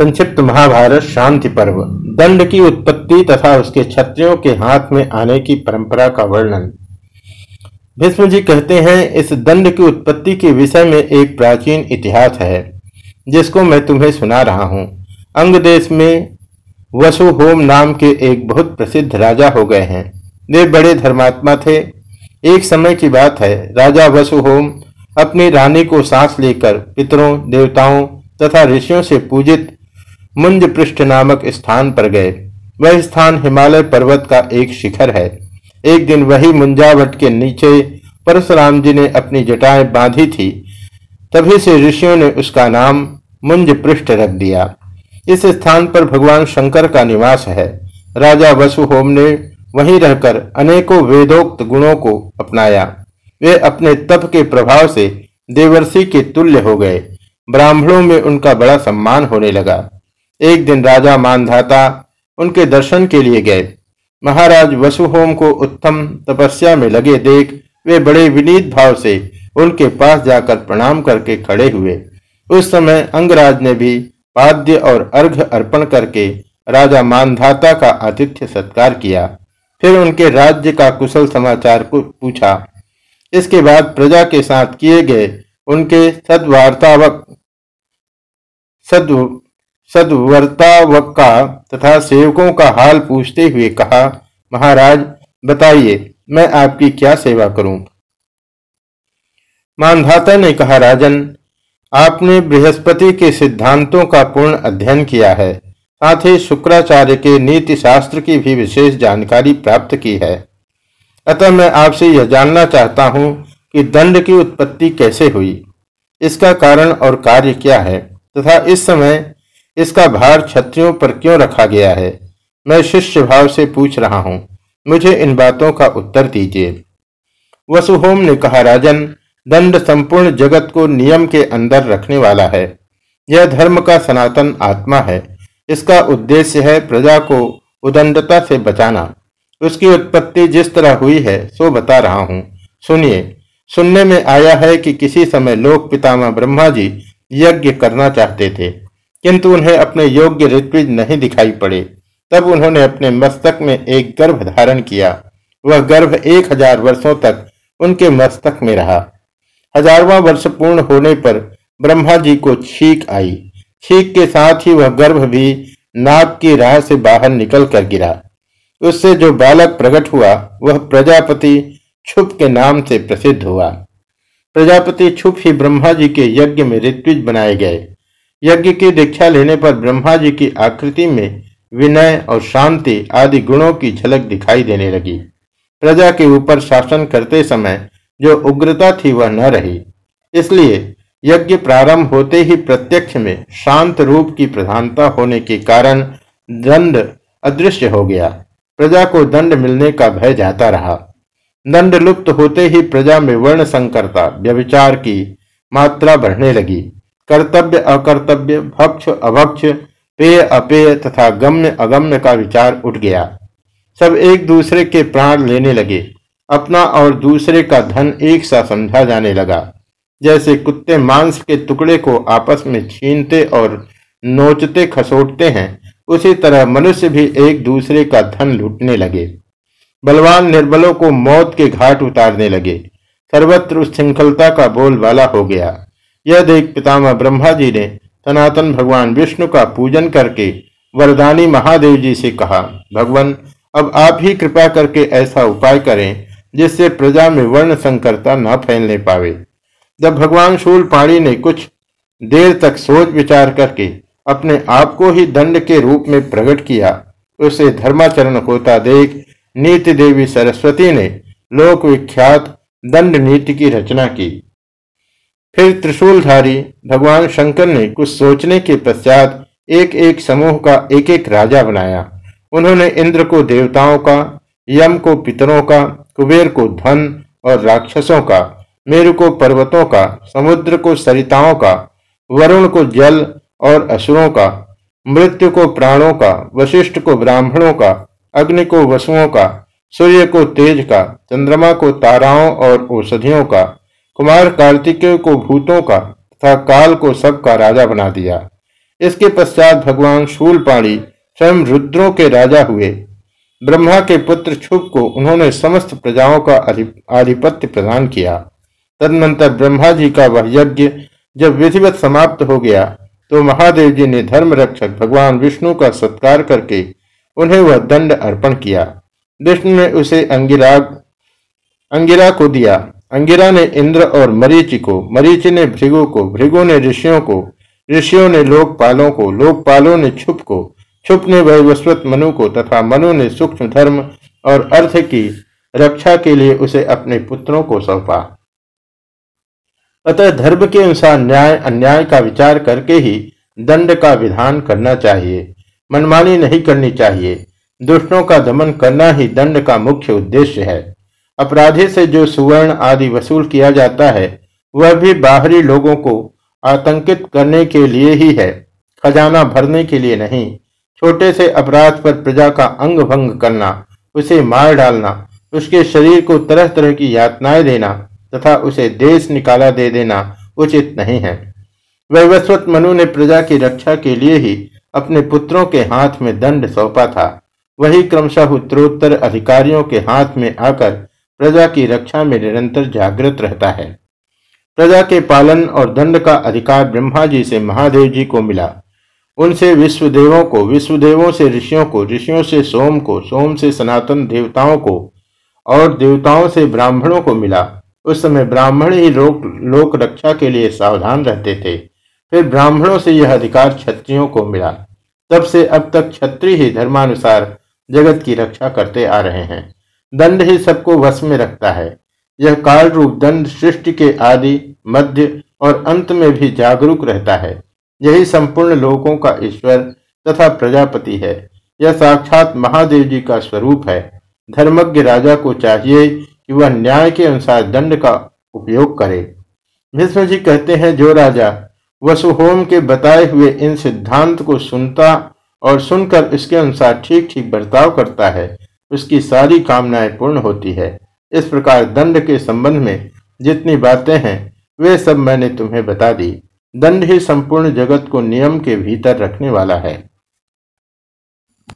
संक्षिप्त महाभारत शांति पर्व। दंड की उत्पत्ति तथा उसके क्षत्रियों के हाथ में आने की परंपरा का वर्णन। भीष्म जी कहते हैं, इस दंड की उत्पत्ति के विषय में एक प्राचीन इतिहास है, जिसको मैं तुम्हें सुना रहा हूँ। अंग देश में वसु होम नाम के एक बहुत प्रसिद्ध राजा हो गए हैं। वे बड़े धर्मात्मा थे। एक समय की बात है, राजा वसु होम अपनी रानी को सांस लेकर पितरों, देवताओं तथा ऋषियों से पूजित मुंज पृष्ठ नामक स्थान पर गए। वह स्थान हिमालय पर्वत का एक शिखर है। एक दिन वही मुंजावट के नीचे परशुराम जी ने अपनी जटाएँ बांधी थी। तभी से ऋषियों ने उसका नाम मुंज पृष्ठ रख दिया। इस स्थान पर भगवान शंकर का निवास है। राजा वसु होम ने वहीं रहकर अनेकों वेदोक्त गुणों को अपनाया। वे अपने तप के प्रभाव से देवर्षि के तुल्य हो गए। ब्राह्मणों में उनका बड़ा सम्मान होने लगा। एक दिन राजा मानधाता उनके दर्शन के लिए गए। महाराज वसुहोम को उत्तम तपस्या में लगे देख वे बड़े विनीत भाव से उनके पास जाकर प्रणाम करके खड़े हुए। उस समय अंगराज ने भी पाद्य और अर्घ अर्पण करके राजा मानधाता का आतिथ्य सत्कार किया। फिर उनके राज्य का कुशल समाचार को पूछा। इसके बाद प्रजा के साथ किए गए उनके सद्वार्तावक सद सदवर्तावक का तथा सेवकों का हाल पूछते हुए कहा, महाराज, बताइए, मैं आपकी क्या सेवा करूँ? मानधाता ने कहा, राजन, आपने बृहस्पति के सिद्धांतों का पूर्ण अध्ययन किया है, साथ ही शुक्राचार्य के नीति शास्त्र की भी विशेष जानकारी प्राप्त की है। अतः मैं आपसे यह जानना चाहता हूँ कि दंड की उत्पत्ति कैसे हुई, इसका कारण और कार्य क्या है, तथा इस समय इसका भार छत्रियों पर क्यों रखा गया है? मैं शिष्य भाव से पूछ रहा हूँ। मुझे इन बातों का उत्तर दीजिए। वसुहोम ने कहा, राजन, दंड संपूर्ण जगत को नियम के अंदर रखने वाला है। यह धर्म का सनातन आत्मा है। इसका उद्देश्य है प्रजा को उदंडता से बचाना। उसकी उत्पत्ति जिस तरह हुई है, सो बता रहा हूँ। सुनिए, सुनने में आया है कि किसी समय लोक पितामह ब्रह्मा जी यज्ञ करना चाहते थे। किंतु उन्हें अपने योग्य ऋत्विज नहीं दिखाई पड़े। तब उन्होंने अपने मस्तक में एक गर्भ धारण किया। वह गर्भ एक हज़ार वर्षों तक उनके मस्तक में रहा। हजारवा वर्ष पूर्ण होने पर ब्रह्मा जी को छीक आई। छीक के साथ ही वह गर्भ भी नाक की राह से बाहर निकल कर गिरा। उससे जो बालक प्रकट हुआ, वह प्रजापति छुप के नाम से प्रसिद्ध हुआ। प्रजापति छुप ही ब्रह्मा जी के यज्ञ में ऋत्विज बनाए गए। यज्ञ की दीक्षा लेने पर ब्रह्मा जी की आकृति में विनय और शांति आदि गुणों की झलक दिखाई देने लगी। प्रजा के ऊपर शासन करते समय जो उग्रता थी वह न रही। इसलिए यज्ञ प्रारंभ होते ही प्रत्यक्ष में शांत रूप की प्रधानता होने के कारण दंड अदृश्य हो गया। प्रजा को दंड मिलने का भय जाता रहा। दंड लुप्त होते ही प्रजा में वर्ण संकरता व्यविचार की मात्रा बढ़ने लगी। कर्तव्य, अकर्तव्य, भक्ष, अभक्ष, पेय, अपेय तथा गम्य, अगम्य का विचार उठ गया। सब एक दूसरे के प्राण लेने लगे। अपना और दूसरे का धन एक सा समझा जाने लगा। जैसे कुत्ते मांस के टुकड़े को आपस में छीनते और नोचते खसोटते हैं, उसी तरह मनुष्य भी एक दूसरे का धन लूटने लगे। बलवान निर्बलों को मौत के घाट उतारने लगे। सर्वत्र उच्छृंखलता का बोलबाला हो गया। यह देख पितामह ब्रह्मा जी ने सनातन भगवान विष्णु का पूजन करके वरदानी महादेव जी से कहा, भगवान, अब आप ही कृपा करके ऐसा उपाय करें, जिससे प्रजा में वर्ण संकरता न फैलने पावे। जब भगवान शूल पाणी ने कुछ देर तक सोच विचार करके अपने आप को ही दंड के रूप में प्रकट किया, उसे धर्माचरण होता देख नीति देवी सरस्वती ने लोक विख्यात दंड नीति की रचना की। फिर त्रिशूलधारी भगवान शंकर ने कुछ सोचने के पश्चात एक एक समूह का एक एक राजा बनाया। उन्होंने इंद्र को देवताओं का, यम को पितरों का, कुबेर को धन और राक्षसों का, मेरु को पर्वतों का, समुद्र को सरिताओं का, वरुण को जल और असुरों का, मृत्यु को प्राणों का, वशिष्ठ को ब्राह्मणों का, अग्नि को वसुओं का, सूर्य को तेज का, चंद्रमा को ताराओं और औषधियों का कुमार कार्तिकेय को भूतों का तथा काल को सबका राजा बना दिया। इसके पश्चात भगवान शूलपाणी स्वयं रुद्रों के राजा हुए। ब्रह्मा के पुत्र छुप को उन्होंने समस्त प्रजाओं का आधिपत्य प्रदान किया। तदनंतर ब्रह्मा जी का वह यज्ञ जब विधिवत समाप्त हो गया तो महादेव जी ने धर्म रक्षक भगवान विष्णु का सत्कार करके उन्हें वह दंड अर्पण किया। विष्णु ने उसे अंगिराग अंगिरा को दिया। अंगिरा ने इंद्र और मरीचि को, मरीचि ने भृगु को, भृगु ने ऋषियों को, ऋषियों ने लोकपालों को, लोकपालों ने छुप को, छुप ने वैवस्वत मनु को तथा मनु ने सूक्ष्म धर्म और अर्थ की रक्षा के लिए उसे अपने पुत्रों को सौंपा। अतः धर्म के अनुसार न्याय, अन्याय का विचार करके ही दंड का विधान करना चाहिए। मनमानी नहीं करनी चाहिए। दुष्टों का दमन करना ही दंड का मुख्य उद्देश्य है। अपराधी से जो सुवर्ण आदि वसूल किया जाता है, वह भी बाहरी लोगों को आतंकित करने के लिए ही है, खजाना भरने के लिए नहीं। छोटे से अपराध पर प्रजा का अंग भंग करना, उसे मार डालना, उसके शरीर को तरह तरह की यातनाएँ देना, तथा उसे देश निकाला दे देना उचित नहीं है। वैवस्वत मनु ने प्रजा की रक्षा के लिए ही अपने पुत्रों के हाथ में दंड सौंपा था। वही क्रमशः उत्तरोत्तर अधिकारियों के हाथ में आकर प्रजा की रक्षा में निरंतर जागृत रहता है। प्रजा के पालन और दंड का अधिकार ब्रह्मा जी से महादेव जी को मिला। उनसे विश्वदेवों को, विश्वदेवों से ऋषियों को, ऋषियों से सोम को, सोम से सनातन देवताओं को और देवताओं से ब्राह्मणों को मिला। उस समय ब्राह्मण ही लोक लोक रक्षा के लिए सावधान रहते थे। फिर ब्राह्मणों से यह अधिकार क्षत्रियों को मिला। तब से अब तक क्षत्रिय ही धर्मानुसार जगत की रक्षा करते आ रहे हैं। दंड ही सबको वश में रखता है। यह काल रूप दंड सृष्टि के आदि मध्य और अंत में भी जागरूक रहता है। यही संपूर्ण लोगों का ईश्वर तथा प्रजापति है। यह साक्षात महादेव जी का स्वरूप है। धर्मज्ञ राजा को चाहिए कि वह न्याय के अनुसार दंड का उपयोग करे। भीष्म जी कहते हैं, जो राजा वसुहोम के बताए हुए इन सिद्धांत को सुनता और सुनकर इसके अनुसार ठीक ठीक बर्ताव करता है उसकी सारी कामनाएँ पूर्ण होती है। इस प्रकार दंड के संबंध में जितनी बातें हैं, वे सब मैंने तुम्हें बता दी। दंड ही संपूर्ण जगत को नियम के भीतर रखने वाला है।